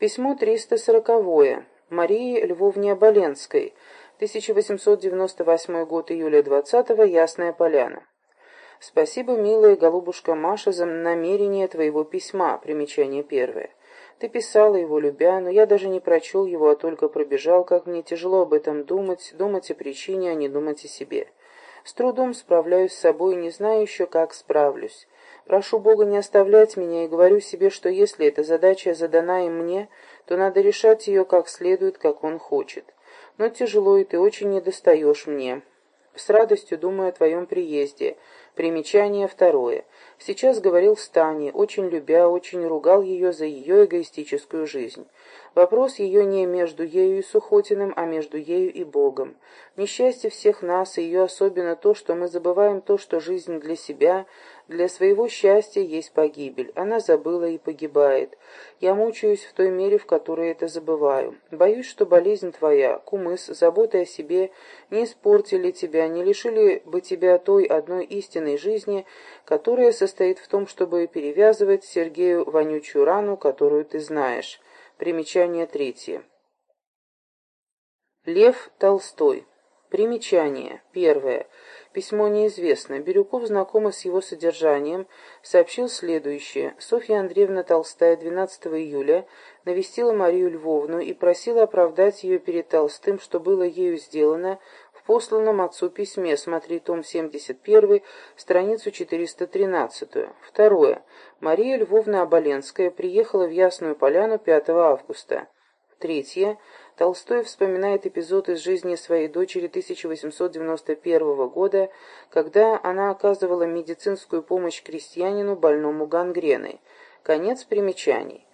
Письмо 340. Марии Львовне Оболенской. 1898 год, июля 20 -го, Ясная Поляна. Спасибо, милая голубушка Маша, за намерение твоего письма. Примечание первое. Ты писала его, любя, но я даже не прочел его, а только пробежал, как мне тяжело об этом думать, думать о причине, а не думать о себе. С трудом справляюсь с собой, не знаю еще, как справлюсь. Прошу Бога не оставлять меня и говорю себе, что если эта задача задана им мне, то надо решать ее как следует, как он хочет. Но тяжело, и ты очень недостаешь мне. С радостью думаю о твоем приезде. Примечание второе. Сейчас говорил с Таней, очень любя, очень ругал ее за ее эгоистическую жизнь. Вопрос ее не между ею и Сухотиным, а между ею и Богом. Несчастье всех нас, и ее особенно то, что мы забываем то, что жизнь для себя, для своего счастья есть погибель. Она забыла и погибает. Я мучаюсь в той мере, в которой это забываю. Боюсь, что болезнь твоя, кумыс, забота о себе, не испортили тебя, не лишили бы тебя той одной истинной жизни, которая состоит в том, чтобы перевязывать Сергею вонючую рану, которую ты знаешь. Примечание третье. Лев Толстой. Примечание. Первое. Письмо неизвестно. Бирюков, знакомый с его содержанием, сообщил следующее. Софья Андреевна Толстая 12 июля навестила Марию Львовну и просила оправдать ее перед Толстым, что было ею сделано в посланном отцу письме. Смотри том 71, страницу 413. Второе. Мария Львовна Оболенская приехала в Ясную Поляну 5 августа. Третье. Толстой вспоминает эпизод из жизни своей дочери 1891 года, когда она оказывала медицинскую помощь крестьянину, больному гангреной. Конец примечаний.